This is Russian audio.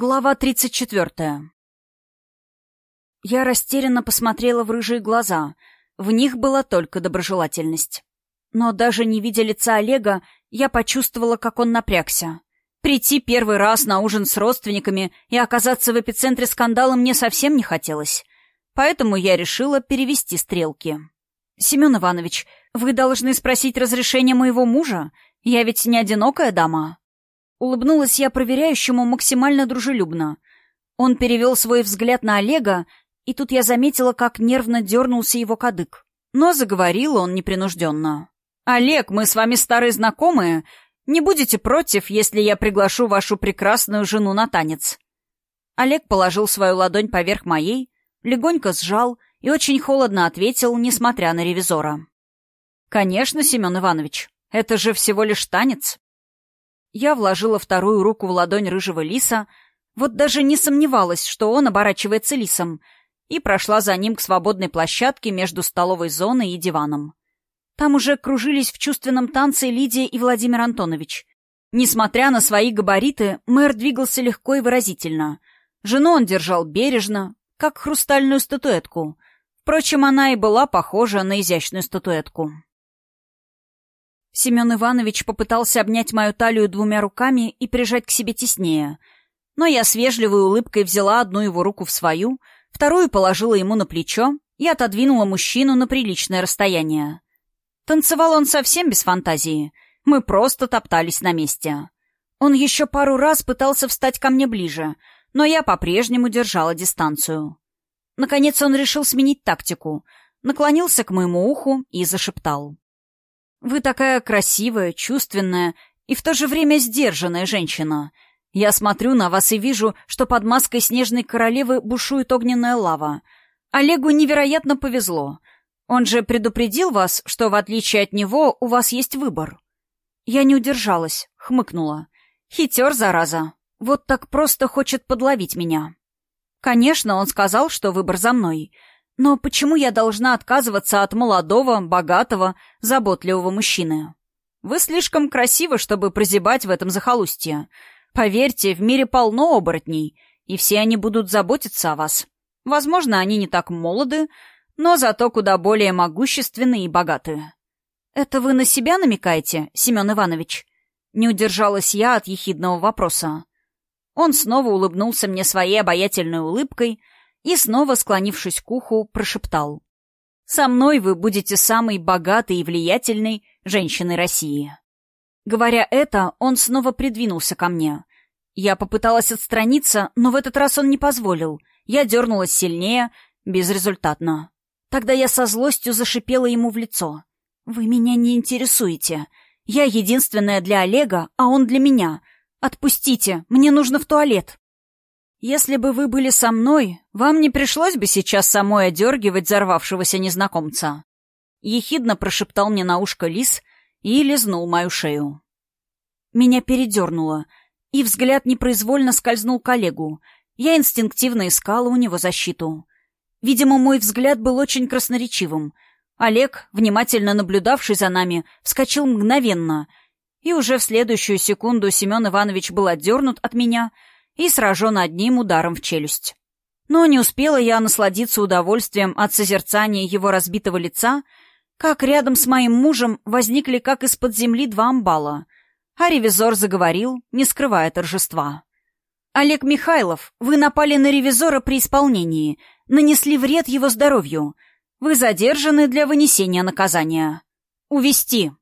Глава 34. Я растерянно посмотрела в рыжие глаза. В них была только доброжелательность. Но даже не видя лица Олега, я почувствовала, как он напрягся. Прийти первый раз на ужин с родственниками и оказаться в эпицентре скандала мне совсем не хотелось. Поэтому я решила перевести стрелки. «Семен Иванович, вы должны спросить разрешение моего мужа. Я ведь не одинокая дама». Улыбнулась я проверяющему максимально дружелюбно. Он перевел свой взгляд на Олега, и тут я заметила, как нервно дернулся его кадык. Но заговорил он непринужденно. «Олег, мы с вами старые знакомые. Не будете против, если я приглашу вашу прекрасную жену на танец?» Олег положил свою ладонь поверх моей, легонько сжал и очень холодно ответил, несмотря на ревизора. «Конечно, Семен Иванович, это же всего лишь танец. Я вложила вторую руку в ладонь рыжего лиса, вот даже не сомневалась, что он оборачивается лисом, и прошла за ним к свободной площадке между столовой зоной и диваном. Там уже кружились в чувственном танце Лидия и Владимир Антонович. Несмотря на свои габариты, мэр двигался легко и выразительно. Жену он держал бережно, как хрустальную статуэтку. Впрочем, она и была похожа на изящную статуэтку. Семен Иванович попытался обнять мою талию двумя руками и прижать к себе теснее. Но я с вежливой улыбкой взяла одну его руку в свою, вторую положила ему на плечо и отодвинула мужчину на приличное расстояние. Танцевал он совсем без фантазии. Мы просто топтались на месте. Он еще пару раз пытался встать ко мне ближе, но я по-прежнему держала дистанцию. Наконец он решил сменить тактику, наклонился к моему уху и зашептал. Вы такая красивая, чувственная и в то же время сдержанная женщина. Я смотрю на вас и вижу, что под маской снежной королевы бушует огненная лава. Олегу невероятно повезло. Он же предупредил вас, что в отличие от него у вас есть выбор. Я не удержалась, хмыкнула. Хитер, зараза. Вот так просто хочет подловить меня. Конечно, он сказал, что выбор за мной — но почему я должна отказываться от молодого, богатого, заботливого мужчины? Вы слишком красивы, чтобы прозябать в этом захолустье. Поверьте, в мире полно оборотней, и все они будут заботиться о вас. Возможно, они не так молоды, но зато куда более могущественны и богаты. Это вы на себя намекаете, Семен Иванович? Не удержалась я от ехидного вопроса. Он снова улыбнулся мне своей обаятельной улыбкой — и, снова склонившись к уху, прошептал. «Со мной вы будете самой богатой и влиятельной женщиной России». Говоря это, он снова придвинулся ко мне. Я попыталась отстраниться, но в этот раз он не позволил. Я дернулась сильнее, безрезультатно. Тогда я со злостью зашипела ему в лицо. «Вы меня не интересуете. Я единственная для Олега, а он для меня. Отпустите, мне нужно в туалет». «Если бы вы были со мной, вам не пришлось бы сейчас самой одергивать взорвавшегося незнакомца». Ехидно прошептал мне на ушко лис и лизнул мою шею. Меня передернуло, и взгляд непроизвольно скользнул к Олегу. Я инстинктивно искала у него защиту. Видимо, мой взгляд был очень красноречивым. Олег, внимательно наблюдавший за нами, вскочил мгновенно, и уже в следующую секунду Семен Иванович был отдернут от меня — и сражен одним ударом в челюсть. Но не успела я насладиться удовольствием от созерцания его разбитого лица, как рядом с моим мужем возникли как из-под земли два амбала, а ревизор заговорил, не скрывая торжества. «Олег Михайлов, вы напали на ревизора при исполнении, нанесли вред его здоровью. Вы задержаны для вынесения наказания. Увести!»